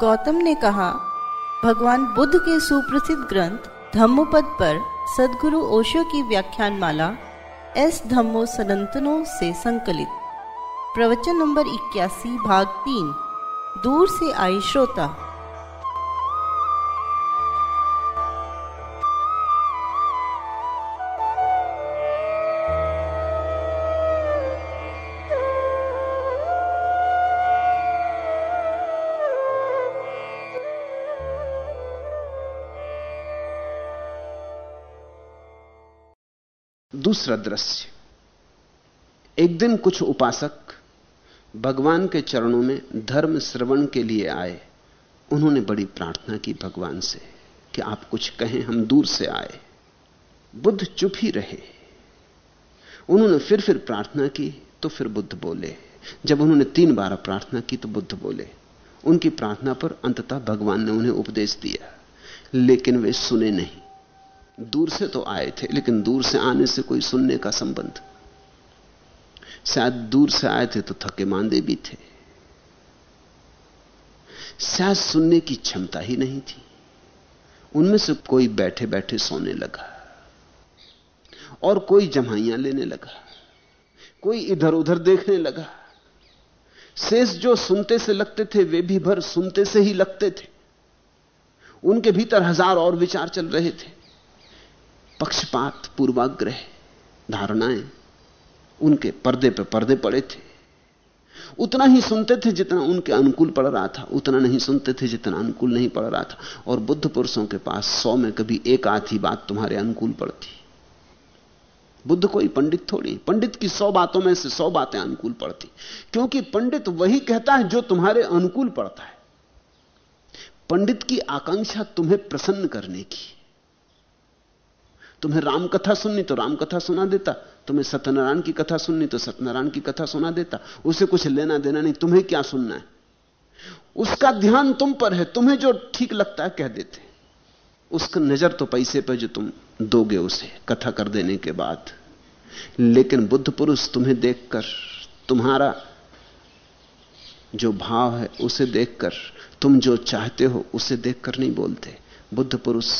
गौतम ने कहा, भगवान बुद्ध के सुप्रसिद्ध ग्रंथ धम्मपद पर सदगुरु ओशो की व्याख्यान माला एस धम्मो सनंतनों से संकलित। प्रवचन नंबर इक्यासी, भाग तीन, दूर से आई श्रोता। दूसरा दृश्य। एक दिन कुछ उपासक भगवान के चरणों में धर्म श्रवण के लिए आए। उन्होंने बड़ी प्रार्थना की भगवान से कि आप कुछ कहें, हम दूर से आए। बुद्ध चुप ही रहे। उन्होंने फिर फिर प्रार्थना की तो फिर बुद्ध बोले। जब उन्होंने तीन बार प्रार्थना की तो बुद्ध बोले। उनकी प्रार्थना पर अंततः भगवान ने उन्हें उपदेश दिया, लेकिन वे सुने नहीं। दूर से तो आए थे, लेकिन दूर से आने से कोई सुनने का संबंध। शायद दूर से आए थे तो थके मांदे भी थे। शायद सुनने की क्षमता ही नहीं थी। उनमें से कोई बैठे बैठे सोने लगा, और कोई जमाइयाँ लेने लगा, कोई इधर उधर देखने लगा। शेष जो सुनते से लगते थे, वे भी भर सुनते से ही लगते थे। उनके भीतर हज़ार और विचार चल रहे थे। पक्षपात पूर्वाग्रह धारणाएँ उनके पर्दे पे पर्दे पड़े थे। उतना ही सुनते थे जितना उनके अनुकूल पड़ रहा था, उतना नहीं सुनते थे जितना अनुकूल नहीं पड़ रहा था। और बुद्ध पुरुषों के पास सौ में कभी एक आधी बात तुम्हारे अनुकूल पड़ती। बुद्ध कोई पंडित थोड़ी, पंडित की सौ बातों में से सौ बातें अनुकूल पड़ती। क्योंकि पंडित वही कहता है जो तुम्हारे अनुकूल पड़ता है। पंडित की आकांक्षा तुम्हें प्रसन्न करने की। तुम्हें राम कथा सुननी तो राम कथा सुना देता। तुम्हें सत्यनारायण की कथा सुननी तो सत्यनारायण की कथा सुना देता। उसे कुछ लेना देना नहीं, तुम्हें क्या सुनना है? उसका ध्यान तुम पर है, तुम्हें जो ठीक लगता है कह देते। उसका नज़र तो पैसे पर जो तुम दोगे उसे, कथा कर देने के बाद। लेकिन बुद्ध पुरुष तुम्हें देखकर, तुम्हारा जो भाव है उसे देखकर, तुम जो चाहते हो उसे देखकर नहीं बोलते। बुद्ध पुरुष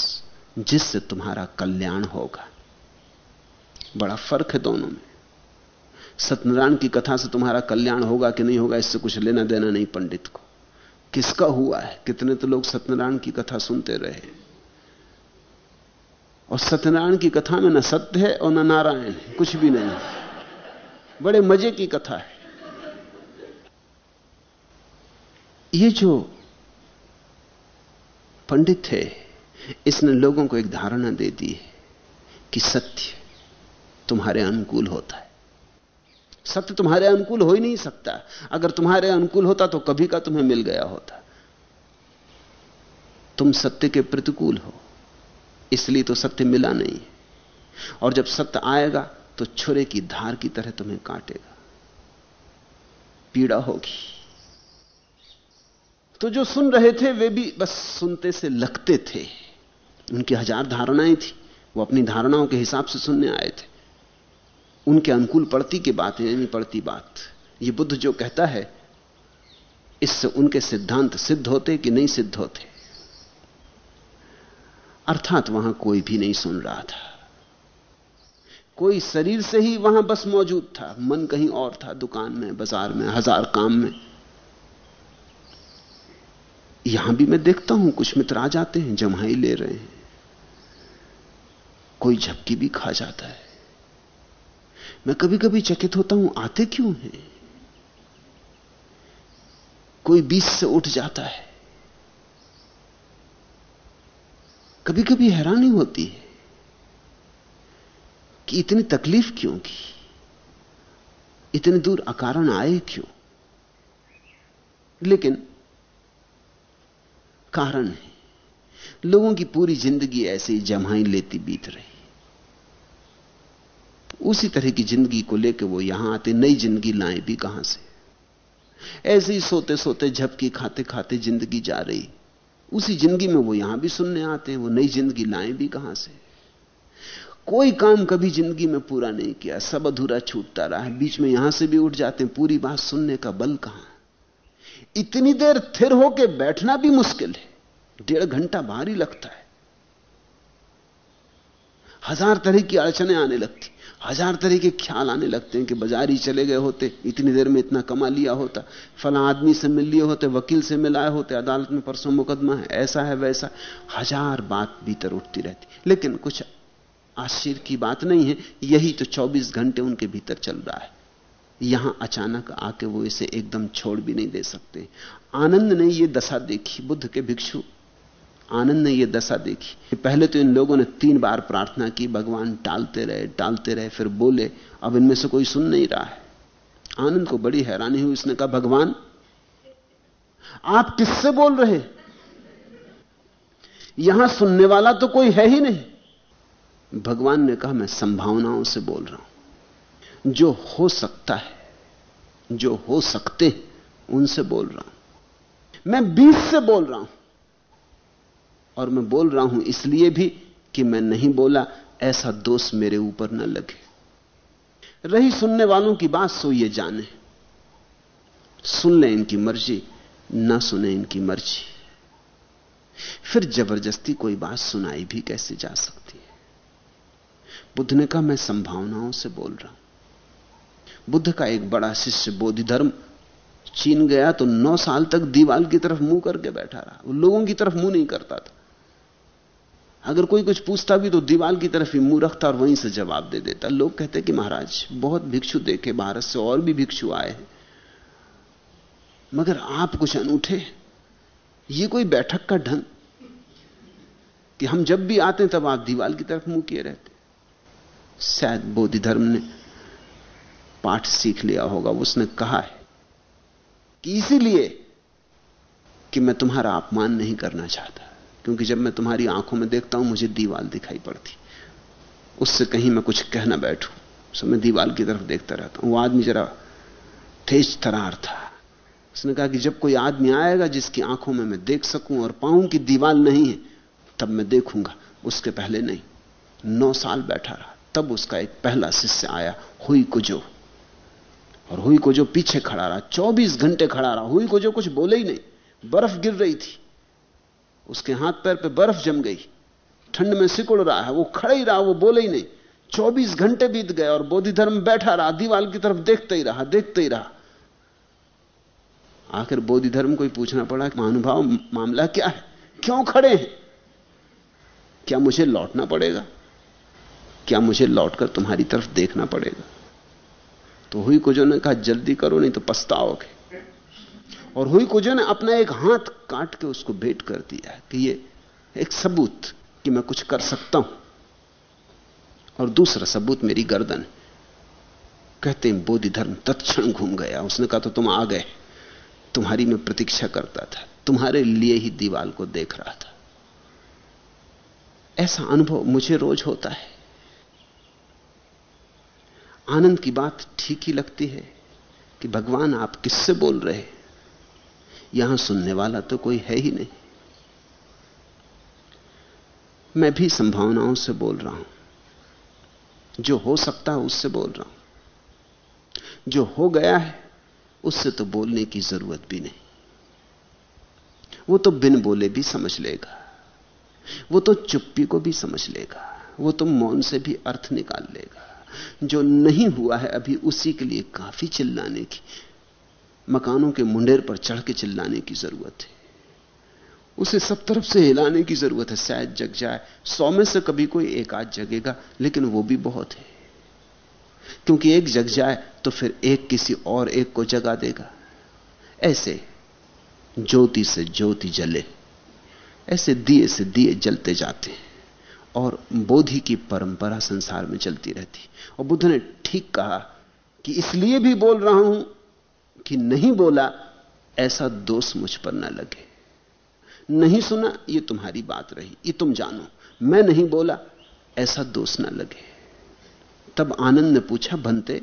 जिससे तुम्हारा कल्याण होगा। बड़ा फ़र्क है दोनों में। सत्यनारायण की कथा से तुम्हारा कल्याण होगा कि नहीं होगा, इससे कुछ लेना देना नहीं पंडित को। किसका हुआ है? कितने तो लोग सत्यनारायण की कथा सुनते रहे। और सत्यनारायण की कथा में न सत्य है और न नारायण है, कुछ भी नहीं। बड़े मज़े की कथा है। ये जो पंडित है इसने लोगों को एक धारणा दे दी है कि सत्य तुम्हारे अनुकूल होता है। सत्य तुम्हारे अनुकूल हो ही नहीं सकता। अगर तुम्हारे अनुकूल होता तो कभी का तुम्हें मिल गया होता। तुम सत्य के प्रतिकूल हो, इसलिए तो सत्य मिला नहीं। और जब सत्य आएगा तो छुरे की धार की तरह तुम्हें काटेगा। पीड़ा होगी। तो जो सुन रहे थे, वे भी बस सुनते से लगते थे। उनकी हज़ार धारणाएँ थी, वो अपनी धारणाओं के हिसाब से सुनने आए थे। उनके अनुकूल पड़ती की बात है नहीं पड़ती बात। ये बुद्ध जो कहता है, इससे उनके सिद्धांत सिद्ध होते कि नहीं सिद्ध होते? अर्थात वहाँ कोई भी नहीं सुन रहा था। कोई शरीर से ही वहाँ बस मौजूद था। मन कहीं और था, दुकान में, बाज़ार में, हज़ार काम में। यहाँ भी मैं देखता हूँ, कुछ मित्र आ जाते हैं जमाई ले रहे हैं। कोई झपकी भी खा जाता है। मैं कभी कभी चकित होता हूँ, आते क्यों हैं? कोई बीस से उठ जाता है। कभी कभी हैरानी होती है कि इतनी तकलीफ़ क्यों की? इतने दूर अकारण आए क्यों? लेकिन कारण है। लोगों की पूरी ज़िंदगी ऐसे ही जमाई लेती बीत रही। उसी तरह की ज़िंदगी को लेकर वो यहाँ आते, नई ज़िंदगी लाए भी कहाँ से? ऐसे ही सोते सोते झपकी खाते खाते ज़िंदगी जा रही। उसी ज़िंदगी में वो यहाँ भी सुनने आते हैं, वो नई ज़िंदगी लाए भी कहाँ से? कोई काम कभी ज़िंदगी में पूरा नहीं किया, सब अधूरा छूटता रहा है, बीच में यहाँ से भी उठ जाते हैं, पूरी बात सुनने का बल कहाँ? इतनी देर थिर होके बैठना भी मुश्किल है। डेढ़ घंटा भारी लगता है। हज़ार तरह की अड़चने आने लगती। हज़ार तरह के ख्याल आने लगते हैं कि बाज़ार ही चले गए होते, इतनी देर में इतना कमा लिया होता। फला आदमी से मिल लिए होते, वकील से मिलाए होते, अदालत में परसों मुकदमा है, ऐसा है, वैसा। हज़ार बात भीतर उठती रहती। लेकिन कुछ आश्चर्य की बात नहीं है, यही तो 24 घंटे उनके भीतर चल रहा है। यहाँ अचानक आके वो इसे एकदम छोड़ भी नहीं दे सकते। आनंद ने यह दशा देखी, बुद्ध के भिक्षु आनंद ने यह दशा देखी पहले तो इन लोगों ने तीन बार प्रार्थना की, भगवान टालते रहे टालते रहे, फिर बोले, अब इनमें से कोई सुन नहीं रहा है। आनंद को बड़ी हैरानी हुई। उसने कहा, भगवान, आप किससे बोल रहे यहाँ सुनने वाला तो कोई है ही नहीं। भगवान ने कहा, मैं संभावनाओं से बोल रहा हूँ। जो हो सकता है, जो हो सकते उनसे बोल रहा हूँ। मैं बीस से बोल रहा हूँ। और मैं बोल रहा हूँ इसलिए भी कि मैं नहीं बोला, ऐसा दोष मेरे ऊपर न लगे। रही सुनने वालों की बात सो ये जाने। सुन ले इनकी मर्ज़ी, ना सुने इनकी मर्ज़ी। फिर ज़बरदस्ती कोई बात सुनाई भी कैसे जा सकती है? बुद्ध ने कहा, मैं संभावनाओं से बोल रहा हूँ। बुद्ध का एक बड़ा शिष्य बोधि धर्म चीन गया तो नौ साल तक दीवाल की तरफ़ मुँह करके बैठा रहा। वो लोगों की तरफ़ मुँह नहीं करता था। अगर कोई कुछ पूछता भी तो दीवाल की तरफ़ ही मुँह रखता और वहीं से जवाब दे देता। लोग कहते कि महाराज, बहुत भिक्षु देखे, भारत से और भी भिक्षु आए हैं। मगर आप कुछ अनूठे ये कोई बैठक का ढंग? कि हम जब भी आते हैं, तब आप दीवाल की तरफ़ मुँह किए रहते शायद बोधि धर्म ने पाठ सीख लिया होगा उसने कहा है कि इसीलिए कि मैं तुम्हारा अपमान नहीं करना चाहता। क्योंकि जब मैं तुम्हारी आँखों में देखता हूँ, मुझे दीवाल दिखाई पड़ती। उससे कहीं मैं कुछ कहना बैठू। सो मैं दीवाल की तरफ़ देखता रहता हूँ। वो आदमी जरा तेज तरार था। उसने कहा कि जब कोई आदमी आएगा जिसकी आँखों में मैं देख सकूँ और पाऊँ कि दीवाल नहीं है, तब मैं देखूँगा। उसके पहले नहीं। नौ साल बैठा रहा। तब उसका एक पहला शिष्य आया, हुई को जो और हुई को जो पीछे खड़ा रहा। चौबीस घंटे खड़ा रहा। हुई को जो कुछ बोले ही नहीं। बर्फ़ गिर रही थी। उसके हाथ पैर पे बर्फ़ जम गई। ठंड में सिकुड़ रहा है, वो खड़ा ही रहा, वो बोले ही नहीं। 24 घंटे बीत गए और बोधि धर्म बैठा रहा, दीवाल की तरफ़ देखते ही रहा, देखते ही रहा। आखिर बोधि धर्म को ही पूछना पड़ा कि महानुभाव, मामला क्या है? क्यों खड़े हैं? क्या मुझे लौटना पड़ेगा? क्या मुझे लौटकर तुम्हारी तरफ़ देखना पड़ेगा? तो हुई को जो ने कहा, जल्दी करो, नहीं तो पछताओगे। और हुई कुजो ने अपना एक हाथ काट के उसको भेंट कर दिया कि ये एक सबूत कि मैं कुछ कर सकता हूँ। और दूसरा सबूत, मेरी गर्दन। कहते हैं, बोधि धर्म तत्क्षण घूम गया। उसने कहा तो तुम आ गए। तुम्हारी मैं प्रतीक्षा करता था। तुम्हारे लिए ही दीवाल को देख रहा था। ऐसा अनुभव मुझे रोज होता है। आनंद की बात ठीक ही लगती है कि भगवान आप किससे बोल रहे यहाँ सुनने वाला तो कोई है ही नहीं। मैं भी संभावनाओं से बोल रहा हूँ। जो हो सकता है उससे बोल रहा हूँ। जो हो गया है, उससे तो बोलने की ज़रूरत भी नहीं। वो तो बिन बोले भी समझ लेगा। वो तो चुप्पी को भी समझ लेगा। वो तो मौन से भी अर्थ निकाल लेगा। जो नहीं हुआ है अभी उसी के लिए काफ़ी चिल्लाने की मकानों के मुंडेर पर चढ़ के चिल्लाने की ज़रूरत है। उसे सब तरफ़ से हिलाने की ज़रूरत है। शायद जग जाए। सौ में से कभी कोई एक आध जगेगा, लेकिन वो भी बहुत है। क्योंकि एक जग जाए तो फिर एक किसी और एक को जगा देगा। ऐसे ज्योति से ज्योति जले। ऐसे दिए से दिए जलते जाते हैं। और बोधि की परंपरा संसार में चलती रहती। और बुद्ध ने ठीक कहा कि इसलिए भी बोल रहा हूँ कि नहीं बोला, ऐसा दोष मुझ पर ना लगे। नहीं सुना, ये तुम्हारी बात रही, ये तुम जानो। मैं नहीं बोला, ऐसा दोष ना लगे। तब आनंद ने पूछा बनते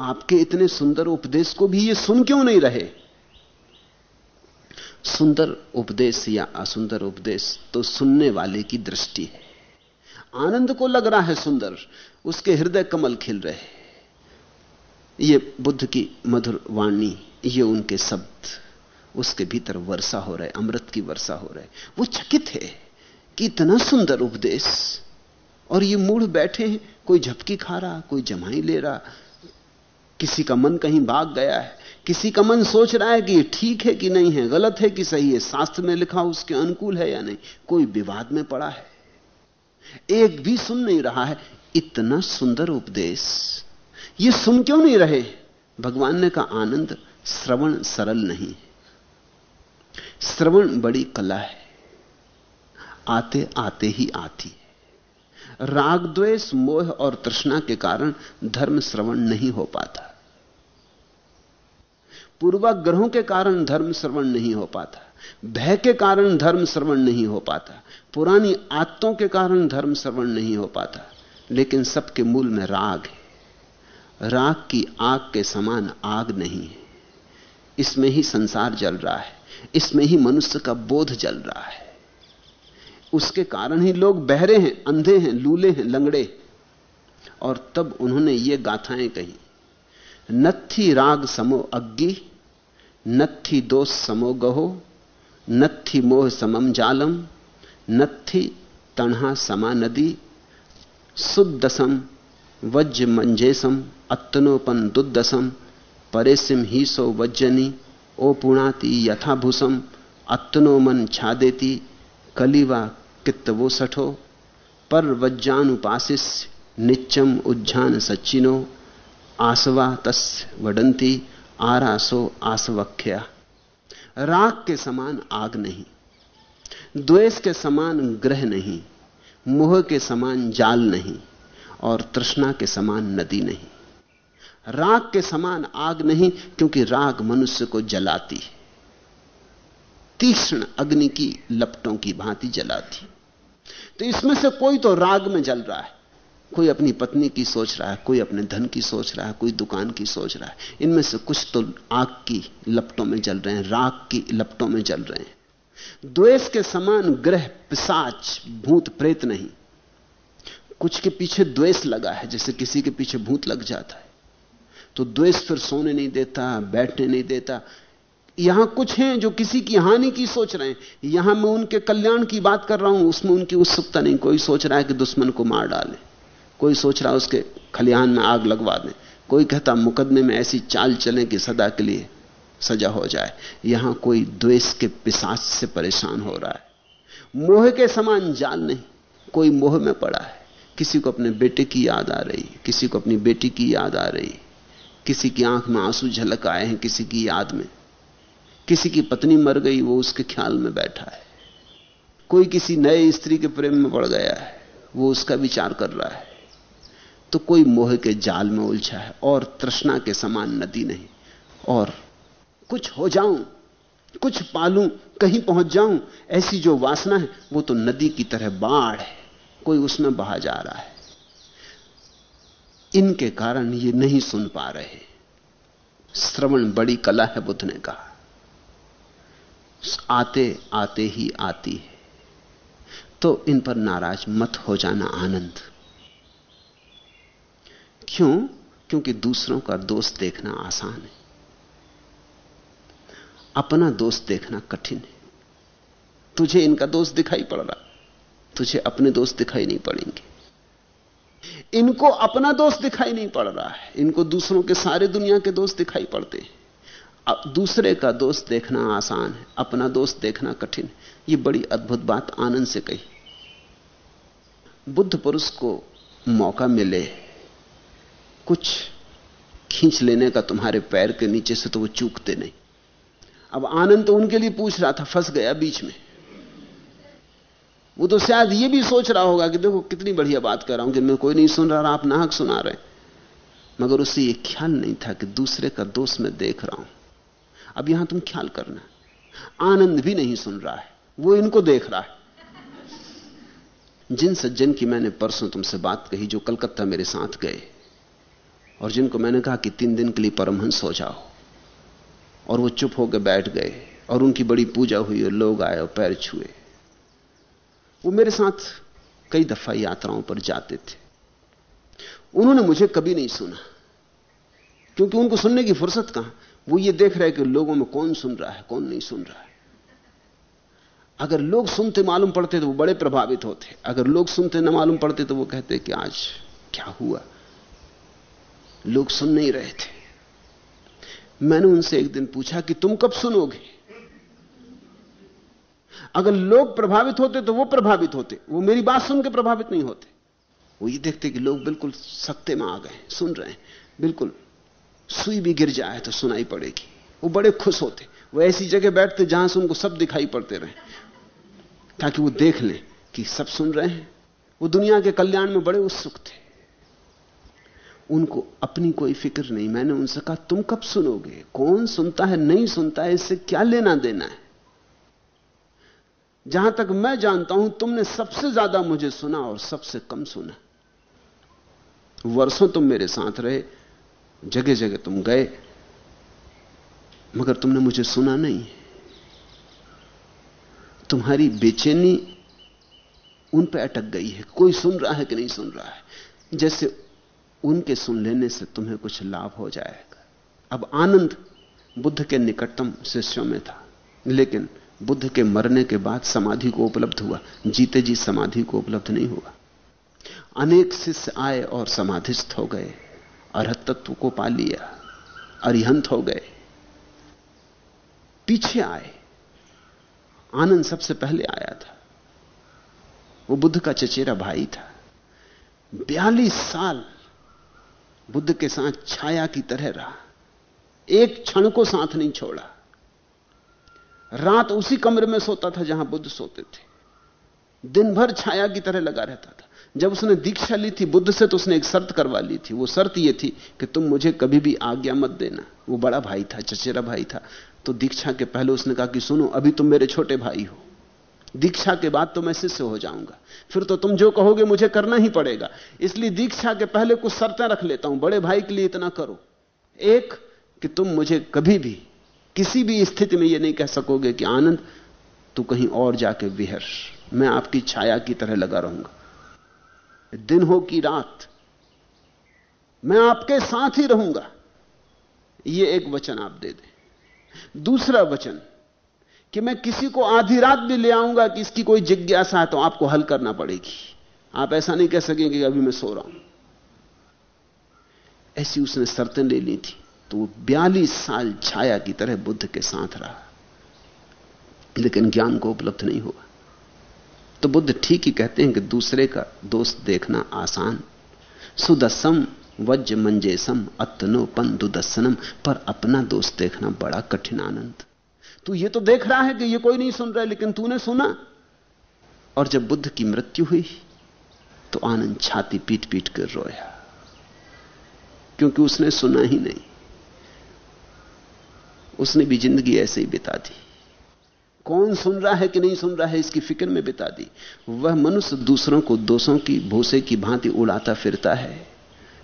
आपके इतने सुंदर उपदेश को भी ये सुन क्यों नहीं रहे? सुंदर उपदेश या असुंदर उपदेश तो सुनने वाले की दृष्टि है। आनंद को लग रहा है सुंदर, उसके हृदय कमल खिल रहे। ये बुद्ध की मधुर वाणी, ये उनके शब्द, उसके भीतर वर्षा हो रहे, अमृत की वर्षा हो रहे। वो चकित है कि इतना सुंदर उपदेश, और ये मूढ़ बैठे हैं, कोई झपकी खा रहा, कोई जमाई ले रहा। किसी का मन कहीं भाग गया है, किसी का मन सोच रहा है कि ठीक है कि नहीं है, गलत है कि सही है, शास्त्र में लिखा उसके अनुकूल है या नहीं, कोई विवाद में पड़ा है। एक भी सुन नहीं रहा है, इतना सुंदर उपदेश। ये सुन क्यों नहीं रहे? भगवान ने कहा, आनंद श्रवण सरल नहीं श्रवण बड़ी कला है। आते आते ही आती है। राग, द्वेष, मोह और तृष्णा के कारण धर्म श्रवण नहीं हो पाता। पूर्वाग्रहों के कारण धर्म श्रवण नहीं हो पाता। भय के कारण धर्म श्रवण नहीं हो पाता। पुरानी आदतों के कारण धर्म श्रवण नहीं हो पाता। लेकिन सबके मूल में राग है। राग की आग के समान आग नहीं है। इसमें ही संसार जल रहा है। इसमें ही मनुष्य का बोध जल रहा है। उसके कारण ही लोग बहरे हैं, अंधे हैं, लूले हैं, लंगड़े और तब उन्होंने ये गाथाएँ कही। नत्थी राग समो अग्गी नत्थी दोष समो गहो, नत्थी मोह समम जालम, नत्थी तणहा समा नदी सुदसम वज्र मंजेसम अत्तनोपन दुदसम परेसिम ही सो वज्जनी ओ पुणाति यथाभूसम अत्तनो मन छादेती, कलिवा कित्तवो सठो पर वज्जानुपासिस निच्चम उज्जान सच्चिनो, आसवा तस् वडंती आरासो आसवख्या। राग के समान आग नहीं, द्वेष के समान ग्रह नहीं, मोह के समान जाल नहीं और तृष्णा के समान नदी नहीं। राग के समान आग नहीं, क्योंकि राग मनुष्य को जलाती है। तीक्ष्ण अग्नि की लपटों की भांति जलाती तो इसमें से कोई तो राग में जल रहा है। कोई अपनी पत्नी की सोच रहा है, कोई अपने धन की सोच रहा है, कोई दुकान की सोच रहा है। इनमें से कुछ तो आग की लपटों में जल रहे हैं, राग की लपटों में जल रहे हैं। द्वेष के समान ग्रह, पिसाच, भूत, प्रेत नहीं। कुछ के पीछे द्वेष लगा है, जैसे किसी के पीछे भूत लग जाता है। तो द्वेष फिर सोने नहीं देता, बैठने नहीं देता। यहाँ कुछ हैं जो किसी की हानि की सोच रहे हैं। यहाँ मैं उनके कल्याण की बात कर रहा हूँ, उसमें उनकी उत्सुकता नहीं। कोई सोच रहा है कि दुश्मन को मार डाले। कोई सोच रहा है उसके खलिहान में आग लगवा दें। कोई कहता मुकदमे में ऐसी चाल चले कि सदा के लिए सजा हो जाए। यहाँ कोई द्वेष के पिसाच से परेशान हो रहा है। मोह के समान जाल नहीं, कोई मोह में पड़ा है। किसी को अपने बेटे की याद आ रही, किसी को अपनी बेटी की याद आ रही, किसी की आँख में आँसू झलक आए हैं किसी की याद में, किसी की पत्नी मर गई, वो उसके ख्याल में बैठा है। कोई किसी नए स्त्री के प्रेम में पड़ गया है, वो उसका विचार कर रहा है। तो कोई मोह के जाल में उलझा है और तृष्णा के समान नदी नहीं। और कुछ हो जाऊँ, कुछ पालूं, कहीं पहुँच जाऊँ, ऐसी जो वासना है, वो तो नदी की तरह बाढ़ है। कोई उसमें बहा जा रहा है। इनके कारण ये नहीं सुन पा रहे। श्रवण बड़ी कला है, बुद्ध ने कहा। आते आते ही आती है। तो इन पर नाराज़ मत हो जाना आनंद। क्यों? क्योंकि दूसरों का दोष देखना आसान है। अपना दोष देखना कठिन है। तुझे इनका दोष दिखाई पड़ रहा। तुझे अपने दोष दिखाई नहीं पड़ेंगे। इनको अपना दोष दिखाई नहीं पड़ रहा है। इनको दूसरों के सारे दुनिया के दोष दिखाई पड़ते हैं। दूसरे का दोष देखना आसान है, अपना दोष देखना कठिन ये बड़ी अद्भुत बात आनंद से कही। बुद्ध पुरुष को मौका मिले। कुछ खींच लेने का तुम्हारे पैर के नीचे से तो वो चूकते नहीं। अब आनंद तो उनके लिए पूछ रहा था, फंस गया बीच में। वो तो शायद ये भी सोच रहा होगा कि देखो कितनी बढ़िया बात कर रहा हूँ कि मैं कोई नहीं सुन रहा, आप नाहक सुना रहे मगर उसे ये ख्याल नहीं था कि दूसरे का दोष मैं देख रहा हूँ। अब यहाँ तुम ख्याल करना। आनंद भी नहीं सुन रहा है, वो इनको देख रहा है। जिन सज्जन की मैंने परसों तुमसे बात कही जो कलकत्ता मेरे साथ गए, और जिनको मैंने कहा कि तीन दिन के लिए परमहंस हो जाओ, और वो चुप होकर बैठ गए, और उनकी बड़ी पूजा हुई और लोग आए और पैर छुए। वो मेरे साथ कई दफ़ा यात्राओं पर जाते थे। उन्होंने मुझे कभी नहीं सुना। क्योंकि उनको सुनने की फुर्सत कहाँ? वो ये देख रहे कि लोगों में कौन सुन रहा है, कौन नहीं सुन रहा है। अगर लोग सुनते मालूम पड़ते तो वो बड़े प्रभावित होते। अगर लोग सुनते ना मालूम पड़ते तो वो कहते कि आज क्या हुआ? लोग सुन नहीं रहे थे। मैंने उनसे एक दिन पूछा कि तुम कब सुनोगे? अगर लोग प्रभावित होते तो वो प्रभावित होते, वो मेरी बात सुन के प्रभावित नहीं होते। वो ये देखते कि लोग बिल्कुल सत्ते में आ गए, सुन रहे हैं। बिल्कुल सुई भी गिर जाए तो सुनाई पड़ेगी। वो बड़े खुश होते। वो ऐसी जगह बैठते जहाँ से उनको सब दिखाई पड़ते रहे। ताकि वो देख लें कि सब सुन रहे हैं। वो दुनिया के कल्याण में बड़े उत्सुक थे। उनको अपनी कोई फ़िक्र नहीं। मैंने उनसे कहा, तुम कब सुनोगे? कौन सुनता है? नहीं सुनता है? इससे क्या लेना देना है? जहाँ तक मैं जानता हूँ, तुमने सबसे ज़्यादा मुझे सुना और सबसे कम सुना। वर्षों तुम मेरे साथ रहे जगह जगह तुम गए, मगर तुमने मुझे सुना नहीं। तुम्हारी बेचैनी उन पर अटक गई है। कोई सुन रहा है कि नहीं सुन रहा है? जैसे उनके सुन लेने से तुम्हें कुछ लाभ हो जाएगा। अब आनंद बुद्ध के निकटतम शिष्यों में था, लेकिन बुद्ध के मरने के बाद समाधि को उपलब्ध हुआ। जीते जी समाधि को उपलब्ध नहीं हुआ। अनेक शिष्य आए और समाधिस्थ हो गए। अरहत तत्व को पा लिया। अरिहंत हो गए। पीछे आए। आनंद सबसे पहले आया था। वो बुद्ध का चचेरा भाई था। बयालीस साल बुद्ध के साथ छाया की तरह रहा। एक क्षण को साथ नहीं छोड़ा। रात उसी कमरे में सोता था जहाँ बुद्ध सोते थे। दिन भर छाया की तरह लगा रहता था। जब उसने दीक्षा ली थी बुद्ध से तो उसने एक शर्त करवा ली थी। वो शर्त ये थी कि तुम मुझे कभी भी आज्ञा मत देना। वो बड़ा भाई था, चचेरा भाई था। तो दीक्षा के पहले उसने कहा कि सुनो, अभी तुम मेरे छोटे भाई हो। दीक्षा के बाद तो मैं शिष्य हो जाऊँगा। फिर तो तुम जो कहोगे मुझे करना ही पड़ेगा। इसलिए दीक्षा के पहले कुछ शर्तें रख लेता हूँ। बड़े भाई के लिए इतना करो। एक, कि तुम मुझे कभी भी किसी भी स्थिति में यह नहीं कह सकोगे कि आनंद, तू कहीं और जाके विहर मैं आपकी छाया की तरह लगा रहूँगा। दिन हो कि रात, मैं आपके साथ ही रहूँगा। यह एक वचन आप दे दें। दूसरा वचन, कि मैं किसी को आधी रात भी ले आऊँगा कि इसकी कोई जिज्ञासा है तो आपको हल करना पड़ेगी। आप ऐसा नहीं कह सकेंगे कि अभी मैं सो रहा हूँ। ऐसी उसने शर्तें ले ली थी। तो वो बयालीस साल छाया की तरह बुद्ध के साथ रहा। लेकिन ज्ञान को उपलब्ध नहीं हुआ। तो बुद्ध ठीक ही कहते हैं कि दूसरे का दोस्त देखना आसान। सुदसम वज्र मंजेसम अतनो पन दुदसनम, पर अपना दोस्त देखना बड़ा कठिन आनंद। तू ये तो देख रहा है कि ये कोई नहीं सुन रहा है, लेकिन तूने सुना। और जब बुद्ध की मृत्यु हुई तो आनंद छाती पीट पीट कर रोया। क्योंकि उसने सुना ही नहीं। उसने भी ज़िंदगी ऐसे ही बिता दी। कौन सुन रहा है कि नहीं सुन रहा है, इसकी फ़िक्र में बिता दी। वह मनुष्य दूसरों को दोषों की, भूसे की भांति उड़ाता फिरता है,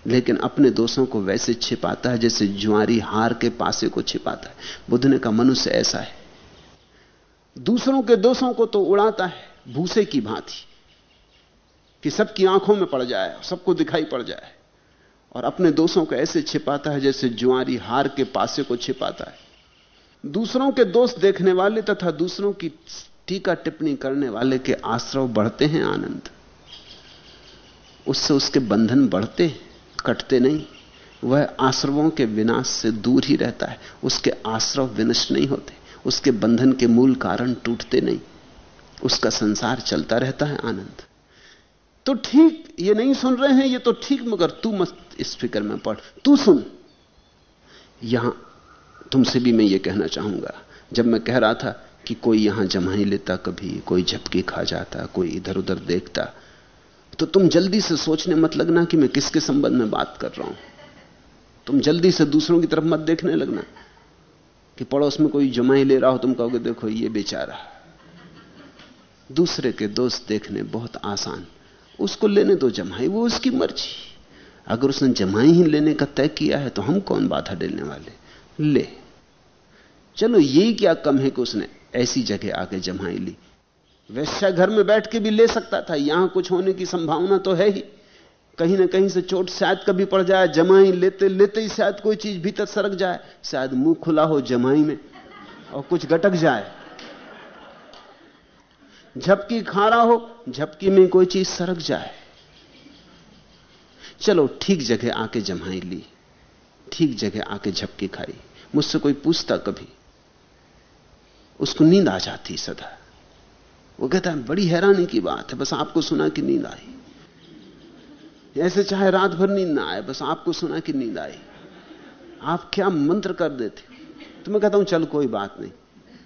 लेकिन अपने दोषों को वैसे छिपाता है जैसे जुआरी हार के पासे को छिपाता है। बुद्ध ने कहा मनुष्य ऐसा है। दूसरों के दोषों को तो उड़ाता है, भूसे की भांति, कि सबकी आँखों में पड़ जाए, सबको दिखाई पड़ जाए, और अपने दोषों को ऐसे छिपाता है जैसे जुआरी हार के पासे को छिपाता है। दूसरों के दोष देखने वाले तथा दूसरों की टीका टिप्पणी करने वाले के आश्रव बढ़ते हैं आनंद। उससे उसके बंधन बढ़ते, कटते नहीं। वह आश्रवों के विनाश से दूर ही रहता है। उसके आश्रव विनष्ट नहीं होते। उसके बंधन के मूल कारण टूटते नहीं। उसका संसार चलता रहता है आनंद। तो ठीक, ये नहीं सुन रहे हैं, ये तो ठीक, मगर तू मत इस फ़िक्र में पढ़ तू सुन। यहाँ तुमसे भी मैं ये कहना चाहूँगा, जब मैं कह रहा था कि कोई यहाँ जमाई लेता कभी, कोई झपकी खा जाता, कोई इधर उधर देखता तो तुम जल्दी से सोचने मत लगना कि मैं किसके संबंध में बात कर रहा हूँ। तुम जल्दी से दूसरों की तरफ़ मत देखने लगना कि पड़ोस में कोई जमाई ले रहा हो, तुम कहोगे, देखो, ये बेचारा। दूसरे के दोस्त देखने बहुत आसान, उसको लेने दो जमाई, वो उसकी मर्ज़ी। अगर उसने जमाई ही लेने का तय किया है तो हम कौन बाधा देने वाले? ले। चलो ये क्या कम है कि उसने ऐसी जगह आके जमाई ली। वैश्या घर में बैठ के भी ले सकता था, यहाँ कुछ होने की संभावना तो है ही। कहीं ना कहीं से चोट शायद कभी पड़ जाए, जमाई लेते लेते ही शायद कोई चीज़ भीतर सरक जाए, शायद मुँह खुला हो जमाई में और कुछ गटक जाए। झपकी खा रहा हो, झपकी में कोई चीज़ सरक जाए। चलो ठीक जगह आके जमाई ली। ठीक जगह आके झपकी खाई। मुझसे कोई पूछता कभी। उसको नींद आ जाती सदा। वो कहता है बड़ी हैरानी की बात है, बस आपको सुना कि नींद आई। ऐसे चाहे रात भर नींद ना आए, बस आपको सुना कि नींद आई। आप क्या मंत्र कर देते? तो मैं कहता हूँ, चल, कोई बात नहीं।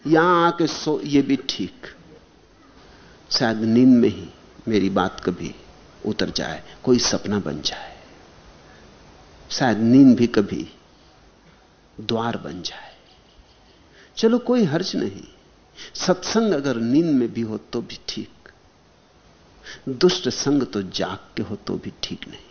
यहाँ आके सो, ये भी ठीक। शायद नींद में ही मेरी बात कभी उतर जाए, कोई सपना बन जाए। शायद नींद भी कभी द्वार बन जाए। चलो कोई हर्ज नहीं। सत्संग अगर नींद में भी हो तो भी ठीक। दुष्ट संग तो जाग के हो तो भी ठीक नहीं।